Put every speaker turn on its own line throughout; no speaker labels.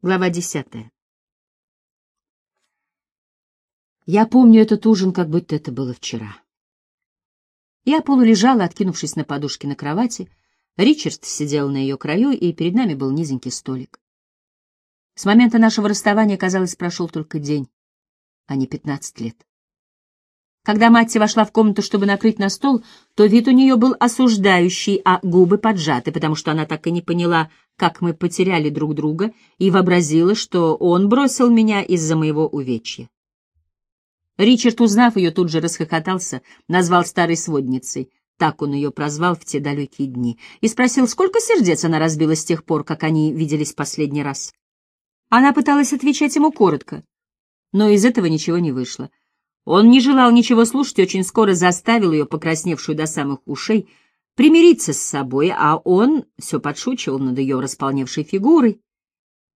Глава десятая. Я помню этот ужин, как будто это было вчера. Я полулежала, откинувшись на подушке на кровати. Ричард сидел на ее краю, и перед нами был низенький столик. С момента нашего расставания, казалось, прошел только день, а не пятнадцать лет. Когда Матти вошла в комнату, чтобы накрыть на стол, то вид у нее был осуждающий, а губы поджаты, потому что она так и не поняла, как мы потеряли друг друга, и вообразила, что он бросил меня из-за моего увечья. Ричард, узнав ее, тут же расхохотался, назвал старой сводницей, так он ее прозвал в те далекие дни, и спросил, сколько сердец она разбила с тех пор, как они виделись последний раз. Она пыталась отвечать ему коротко, но из этого ничего не вышло. Он не желал ничего слушать и очень скоро заставил ее, покрасневшую до самых ушей, примириться с собой, а он все подшучивал над ее располневшей фигурой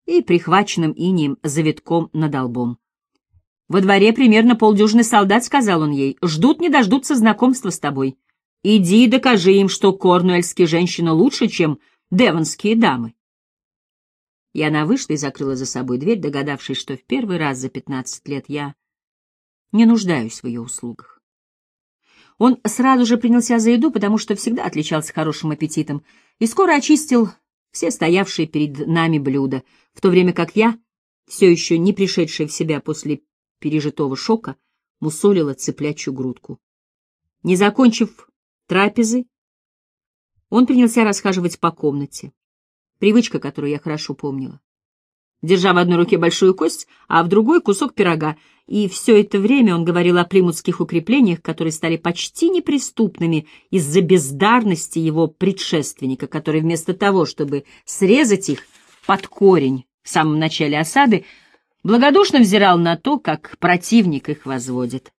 и прихваченным инием завитком над лбом. «Во дворе примерно полдюжины солдат», — сказал он ей, — «ждут не дождутся знакомства с тобой. Иди и докажи им, что корнуэльские женщины лучше, чем девонские дамы». И она вышла и закрыла за собой дверь, догадавшись, что в первый раз за пятнадцать лет я не нуждаюсь в ее услугах. Он сразу же принялся за еду, потому что всегда отличался хорошим аппетитом, и скоро очистил все стоявшие перед нами блюда, в то время как я, все еще не пришедшая в себя после пережитого шока, мусолила цыплячью грудку. Не закончив трапезы, он принялся расхаживать по комнате. Привычка, которую я хорошо помнила держа в одной руке большую кость, а в другой — кусок пирога, и все это время он говорил о плимутских укреплениях, которые стали почти неприступными из-за бездарности его предшественника, который вместо того, чтобы срезать их под корень в самом начале осады, благодушно взирал на то, как противник их возводит.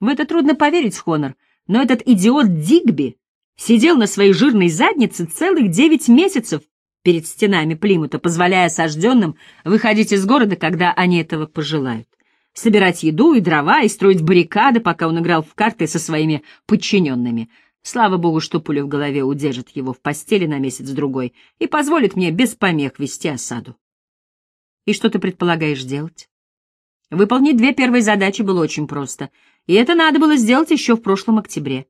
В это трудно поверить, Хонор, но этот идиот Дигби сидел на своей жирной заднице целых девять месяцев перед стенами Плимута, позволяя осажденным выходить из города, когда они этого пожелают. Собирать еду и дрова и строить баррикады, пока он играл в карты со своими подчиненными. Слава богу, что пуля в голове удержит его в постели на месяц-другой и позволит мне без помех вести осаду. И что ты предполагаешь делать? Выполнить две первые задачи было очень просто, и это надо было сделать еще в прошлом октябре.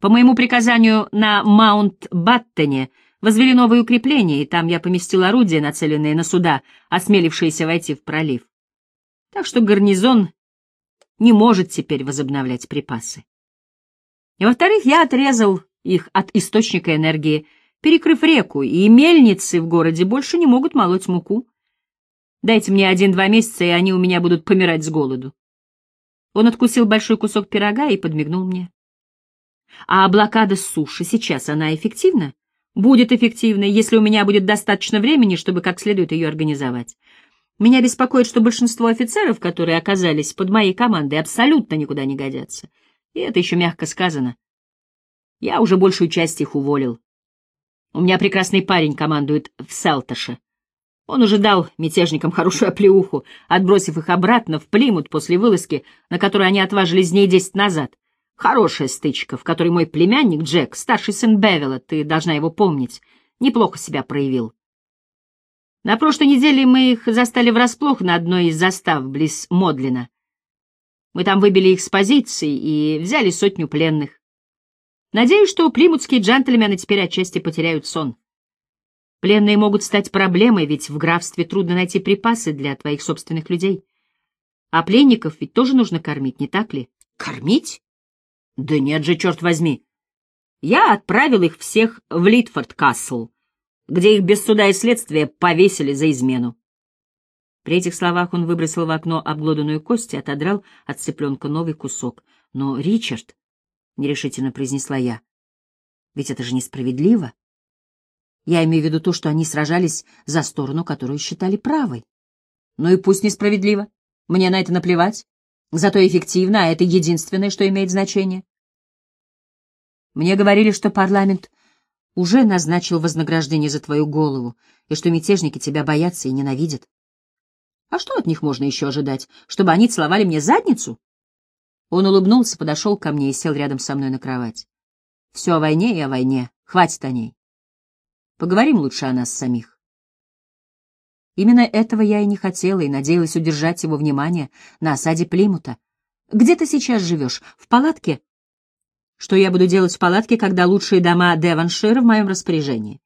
По моему приказанию на Маунт-Баттоне — Возвели новые укрепления, и там я поместил орудия, нацеленные на суда, осмелившиеся войти в пролив. Так что гарнизон не может теперь возобновлять припасы. И во-вторых, я отрезал их от источника энергии, перекрыв реку, и мельницы в городе больше не могут молоть муку. Дайте мне один-два месяца, и они у меня будут помирать с голоду. Он откусил большой кусок пирога и подмигнул мне. А блокада с суши сейчас, она эффективна? Будет эффективной, если у меня будет достаточно времени, чтобы как следует ее организовать. Меня беспокоит, что большинство офицеров, которые оказались под моей командой, абсолютно никуда не годятся. И это еще мягко сказано. Я уже большую часть их уволил. У меня прекрасный парень командует в Селташе. Он уже дал мятежникам хорошую оплеуху, отбросив их обратно в Плимут после вылазки, на которую они отважились дней десять назад. Хорошая стычка, в которой мой племянник Джек, старший сын Бевела, ты должна его помнить, неплохо себя проявил. На прошлой неделе мы их застали врасплох на одной из застав близ Модлина. Мы там выбили их с позиций и взяли сотню пленных. Надеюсь, что плимутские джентльмены теперь отчасти потеряют сон. Пленные могут стать проблемой, ведь в графстве трудно найти припасы для твоих собственных людей. А пленников ведь тоже нужно кормить, не так ли? Кормить? Да нет же, черт возьми. Я отправил их всех в Литфорд-Касл, где их без суда и следствия повесили за измену. При этих словах он выбросил в окно обглоданную кость и отодрал от цыпленка новый кусок. Но, Ричард, — нерешительно произнесла я, — ведь это же несправедливо. Я имею в виду то, что они сражались за сторону, которую считали правой. Ну и пусть несправедливо. Мне на это наплевать. Зато эффективно, а это единственное, что имеет значение. Мне говорили, что парламент уже назначил вознаграждение за твою голову, и что мятежники тебя боятся и ненавидят. А что от них можно еще ожидать? Чтобы они целовали мне задницу? Он улыбнулся, подошел ко мне и сел рядом со мной на кровать. Все о войне и о войне. Хватит о ней. Поговорим лучше о нас самих. Именно этого я и не хотела, и надеялась удержать его внимание на осаде Плимута. Где ты сейчас живешь? В палатке? Что я буду делать в палатке, когда лучшие дома Девоншира в моем распоряжении?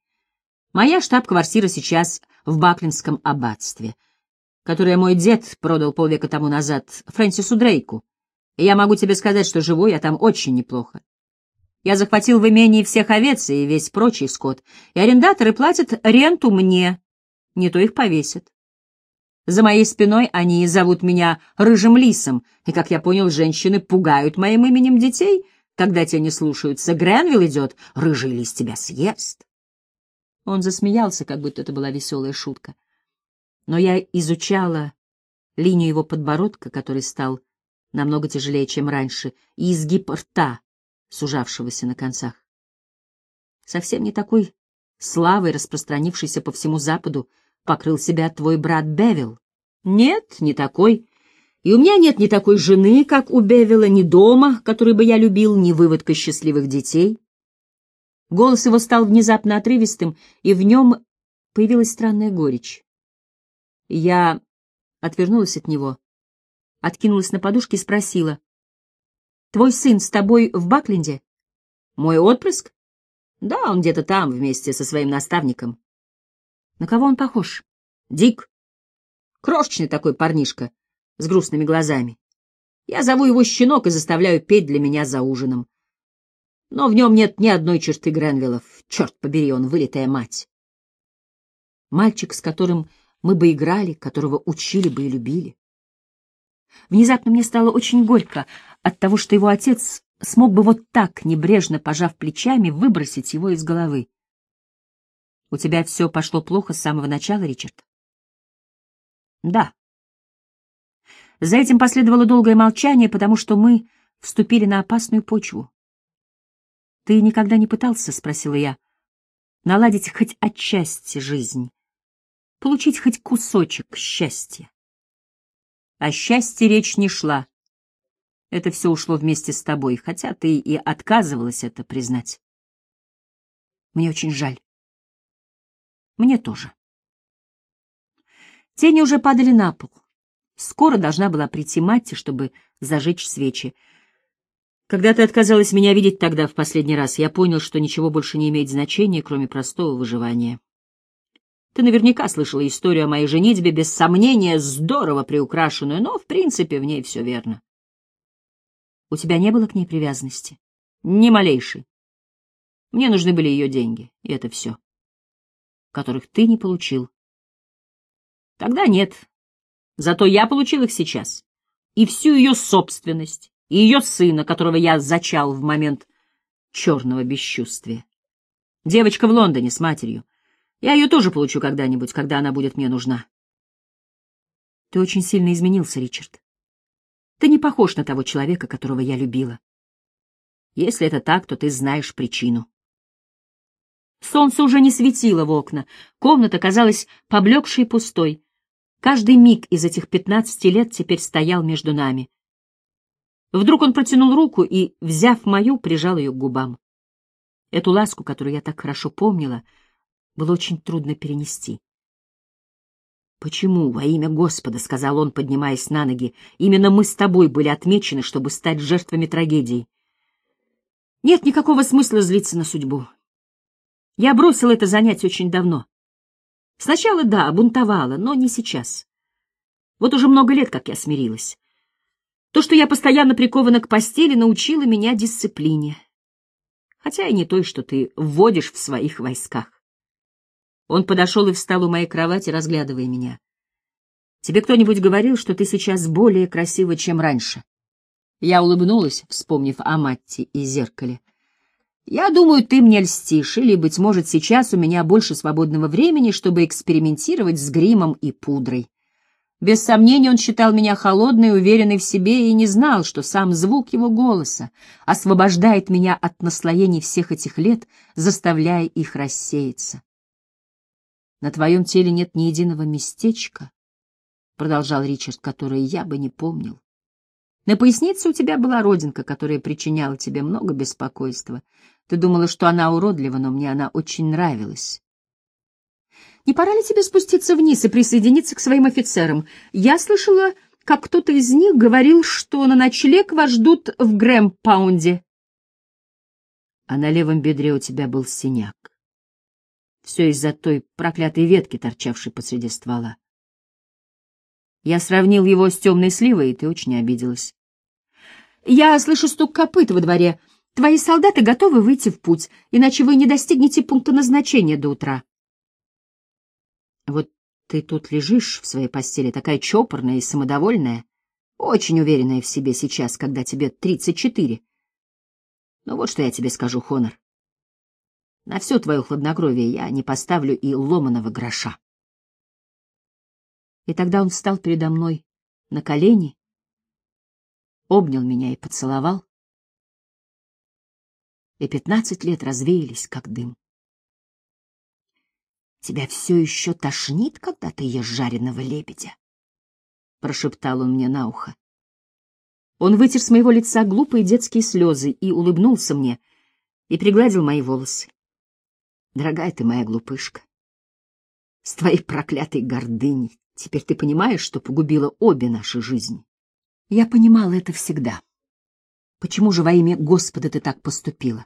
Моя штаб-квартира сейчас в Баклинском аббатстве, которое мой дед продал полвека тому назад Фрэнсису Дрейку. И я могу тебе сказать, что живу я там очень неплохо. Я захватил в имении всех овец и весь прочий скот, и арендаторы платят ренту мне, не то их повесят. За моей спиной они зовут меня Рыжим Лисом, и, как я понял, женщины пугают моим именем детей, когда те не слушаются. Гренвилл идет, Рыжий Лис тебя съест. Он засмеялся, как будто это была веселая шутка. Но я изучала линию его подбородка, который стал намного тяжелее, чем раньше, и изгиб рта, сужавшегося на концах. Совсем не такой славой, распространившейся по всему Западу, покрыл себя твой брат Бевил. Нет, не такой. И у меня нет ни такой жены, как у Бевила, ни дома, который бы я любил, ни выводка счастливых детей. Голос его стал внезапно отрывистым, и в нем появилась странная горечь. Я отвернулась от него, откинулась на подушке и спросила. — Твой сын с тобой в Бакленде? — Мой отпрыск? — Да, он где-то там, вместе со своим наставником. На кого он похож? Дик. Крошечный такой парнишка с грустными глазами. Я зову его щенок и заставляю петь для меня за ужином. Но в нем нет ни одной черты Гренвиллов. Черт побери, он вылитая мать. Мальчик, с которым мы бы играли, которого учили бы и любили. Внезапно мне стало очень горько от того, что его отец смог бы вот так, небрежно пожав плечами, выбросить его из головы. У тебя все пошло плохо с самого начала, Ричард? Да. За этим последовало долгое молчание, потому что мы вступили на опасную почву. Ты никогда не пытался, — спросила я, — наладить хоть отчасти жизнь, получить хоть кусочек счастья? О счастье речь не шла. Это все ушло вместе с тобой, хотя ты и отказывалась это признать. Мне очень жаль. Мне тоже. Тени уже падали на пол. Скоро должна была прийти Матти, чтобы зажечь свечи. Когда ты отказалась меня видеть тогда в последний раз, я понял, что ничего больше не имеет значения, кроме простого выживания. Ты наверняка слышала историю о моей женитьбе, без сомнения, здорово приукрашенную, но, в принципе, в ней все верно. У тебя не было к ней привязанности? Ни малейшей. Мне нужны были ее деньги, и это все которых ты не получил. Тогда нет. Зато я получил их сейчас. И всю ее собственность, и ее сына, которого я зачал в момент черного бесчувствия. Девочка в Лондоне с матерью. Я ее тоже получу когда-нибудь, когда она будет мне нужна. Ты очень сильно изменился, Ричард. Ты не похож на того человека, которого я любила. Если это так, то ты знаешь причину. Солнце уже не светило в окна, комната казалась поблекшей и пустой. Каждый миг из этих пятнадцати лет теперь стоял между нами. Вдруг он протянул руку и, взяв мою, прижал ее к губам. Эту ласку, которую я так хорошо помнила, было очень трудно перенести. «Почему, во имя Господа, — сказал он, поднимаясь на ноги, — именно мы с тобой были отмечены, чтобы стать жертвами трагедий? Нет никакого смысла злиться на судьбу. Я бросила это занятие очень давно. Сначала, да, бунтовала, но не сейчас. Вот уже много лет, как я смирилась. То, что я постоянно прикована к постели, научило меня дисциплине. Хотя и не той, что ты вводишь в своих войсках. Он подошел и встал у моей кровати, разглядывая меня. «Тебе кто-нибудь говорил, что ты сейчас более красива, чем раньше?» Я улыбнулась, вспомнив о Матте и зеркале. Я думаю, ты мне льстишь, или, быть может, сейчас у меня больше свободного времени, чтобы экспериментировать с гримом и пудрой. Без сомнения, он считал меня холодной, уверенной в себе и не знал, что сам звук его голоса освобождает меня от наслоений всех этих лет, заставляя их рассеяться. «На твоем теле нет ни единого местечка», — продолжал Ричард, — «которое я бы не помнил. На пояснице у тебя была родинка, которая причиняла тебе много беспокойства. Ты думала, что она уродлива, но мне она очень нравилась. Не пора ли тебе спуститься вниз и присоединиться к своим офицерам? Я слышала, как кто-то из них говорил, что на ночлег вас ждут в Грэм-паунде. А на левом бедре у тебя был синяк. Все из-за той проклятой ветки, торчавшей посреди ствола. Я сравнил его с темной сливой, и ты очень обиделась. Я слышу стук копыт во дворе. Твои солдаты готовы выйти в путь, иначе вы не достигнете пункта назначения до утра. Вот ты тут лежишь в своей постели, такая чопорная и самодовольная, очень уверенная в себе сейчас, когда тебе тридцать четыре. Но вот что я тебе скажу, Хонор. На все твое хладнокровие я не поставлю и ломаного гроша. И тогда он встал передо мной на колени, обнял меня и поцеловал. И пятнадцать лет развеялись, как дым. «Тебя все еще тошнит, когда ты ешь жареного лебедя?» — прошептал он мне на ухо. Он вытер с моего лица глупые детские слезы и улыбнулся мне, и пригладил мои волосы. Дорогая ты моя глупышка, с твоей проклятой гордыней теперь ты понимаешь, что погубила обе наши жизни. Я понимала это всегда. Почему же во имя Господа ты так поступила?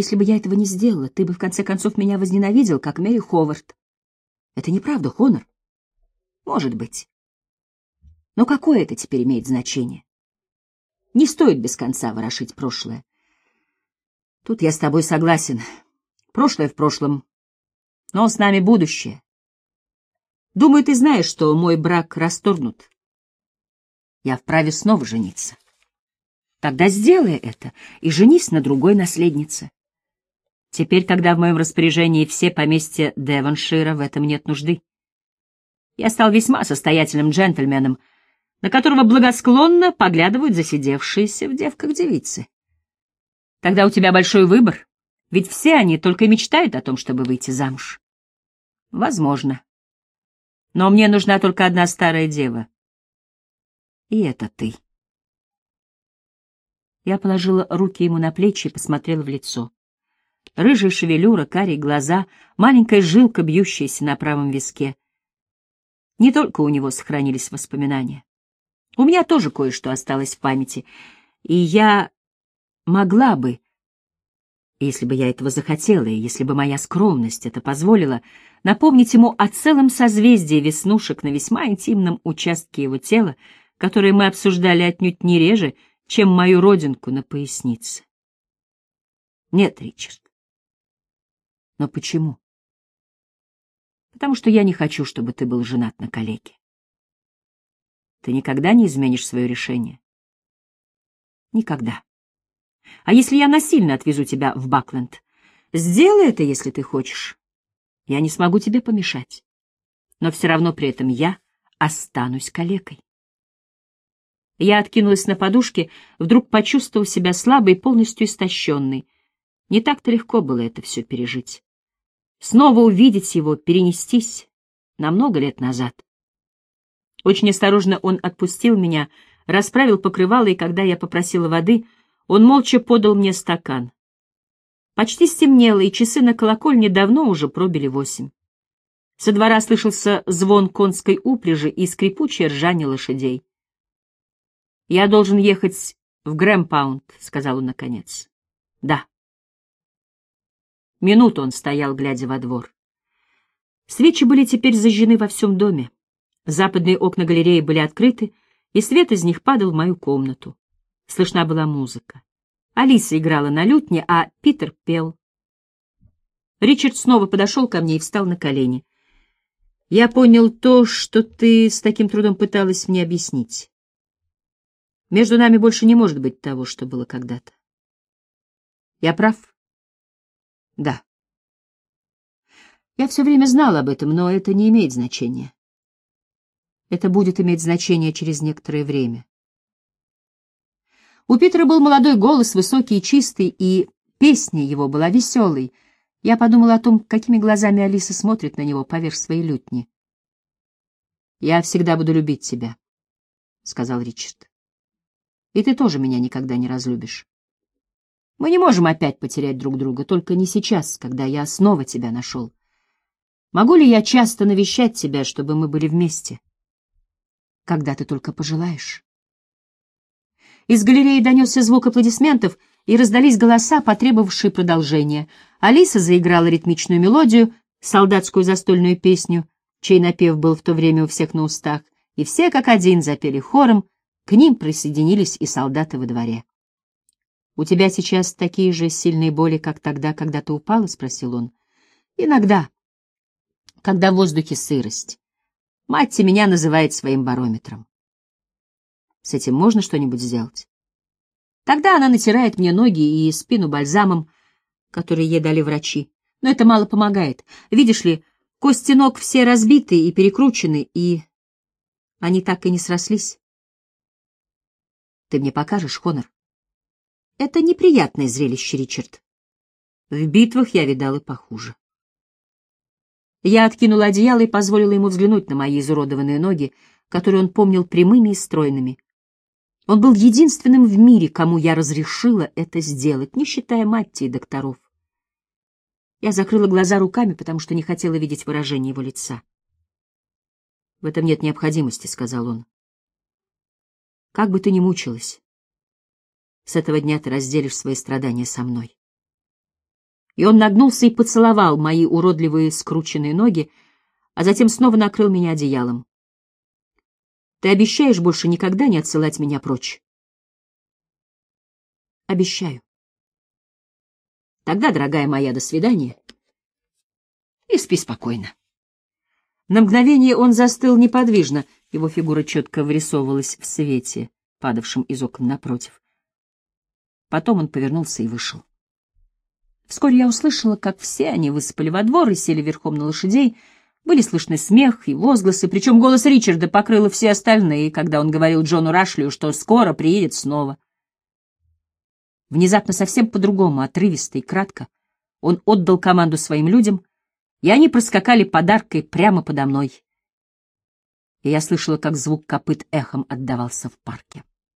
Если бы я этого не сделала, ты бы в конце концов меня возненавидел, как Мэри Ховард. Это неправда, Хонор? Может быть. Но какое это теперь имеет значение? Не стоит без конца ворошить прошлое. Тут я с тобой согласен. Прошлое в прошлом, но с нами будущее. Думаю, ты знаешь, что мой брак расторгнут. Я вправе снова жениться. Тогда сделай это и женись на другой наследнице. Теперь, когда в моем распоряжении все поместья Девоншира, в этом нет нужды. Я стал весьма состоятельным джентльменом, на которого благосклонно поглядывают засидевшиеся в девках девицы. Тогда у тебя большой выбор. Ведь все они только мечтают о том, чтобы выйти замуж. Возможно. Но мне нужна только одна старая дева. И это ты. Я положила руки ему на плечи и посмотрела в лицо. Рыжая шевелюра, карие глаза, маленькая жилка, бьющаяся на правом виске. Не только у него сохранились воспоминания. У меня тоже кое-что осталось в памяти, и я могла бы если бы я этого захотела, и если бы моя скромность это позволила, напомнить ему о целом созвездии веснушек на весьма интимном участке его тела, которые мы обсуждали отнюдь не реже, чем мою родинку на пояснице. Нет, Ричард. Но почему? Потому что я не хочу, чтобы ты был женат на калеке. Ты никогда не изменишь свое решение? Никогда. А если я насильно отвезу тебя в Бакленд? Сделай это, если ты хочешь. Я не смогу тебе помешать. Но все равно при этом я останусь калекой. Я откинулась на подушке, вдруг почувствовав себя слабой и полностью истощенной. Не так-то легко было это все пережить. Снова увидеть его, перенестись на много лет назад. Очень осторожно он отпустил меня, расправил покрывало, и когда я попросила воды — он молча подал мне стакан. Почти стемнело, и часы на колокольне давно уже пробили восемь. Со двора слышался звон конской упряжи и скрипучее ржание лошадей. «Я должен ехать в Грэмпаунд», — сказал он наконец. «Да». Минуту он стоял, глядя во двор. Свечи были теперь зажжены во всем доме. Западные окна галереи были открыты, и свет из них падал в мою комнату. Слышна была музыка. Алиса играла на лютне, а Питер пел. Ричард снова подошел ко мне и встал на колени. «Я понял то, что ты с таким трудом пыталась мне объяснить. Между нами больше не может быть того, что было когда-то. Я прав?» «Да». Я все время знал об этом, но это не имеет значения. Это будет иметь значение через некоторое время. У Питера был молодой голос, высокий и чистый, и песня его была веселой. Я подумала о том, какими глазами Алиса смотрит на него поверх своей лютни. «Я всегда буду любить тебя», — сказал Ричард. «И ты тоже меня никогда не разлюбишь. Мы не можем опять потерять друг друга, только не сейчас, когда я снова тебя нашел. Могу ли я часто навещать тебя, чтобы мы были вместе? Когда ты только пожелаешь. Из галереи донесся звук аплодисментов, и раздались голоса, потребовавшие продолжения. Алиса заиграла ритмичную мелодию, солдатскую застольную песню, чей напев был в то время у всех на устах, и все как один запели хором, к ним присоединились и солдаты во дворе. «У тебя сейчас такие же сильные боли, как тогда, когда ты упала?» — спросил он. «Иногда, когда в воздухе сырость. Мать меня называет своим барометром. С этим можно что-нибудь сделать?» Тогда она натирает мне ноги и спину бальзамом, который ей дали врачи. Но это мало помогает. Видишь ли, кости ног все разбиты и перекручены, и они так и не срослись. Ты мне покажешь, Хонор? Это неприятное зрелище, Ричард. В битвах я видал и похуже. Я откинула одеяло и позволила ему взглянуть на мои изуродованные ноги, которые он помнил прямыми и стройными. Он был единственным в мире, кому я разрешила это сделать, не считая Матти и докторов. Я закрыла глаза руками, потому что не хотела видеть выражение его лица. «В этом нет необходимости», — сказал он. «Как бы ты ни мучилась, с этого дня ты разделишь свои страдания со мной». И он нагнулся и поцеловал мои уродливые скрученные ноги, а затем снова накрыл меня одеялом. «Ты обещаешь больше никогда не отсылать меня прочь?» «Обещаю». Тогда, дорогая моя, до свидания. И спи спокойно. На мгновение он застыл неподвижно, его фигура четко вырисовывалась в свете, падавшем из окон напротив. Потом он повернулся и вышел. Вскоре я услышала, как все они высыпали во двор и сели верхом на лошадей. Были слышны смех и возгласы, причем голос Ричарда покрыл все остальные, когда он говорил Джону Рашлию, что скоро приедет снова. Внезапно совсем по-другому, отрывисто и кратко, он отдал команду своим людям, и они проскакали подаркой прямо подо мной. И я слышала, как звук копыт эхом отдавался в парке.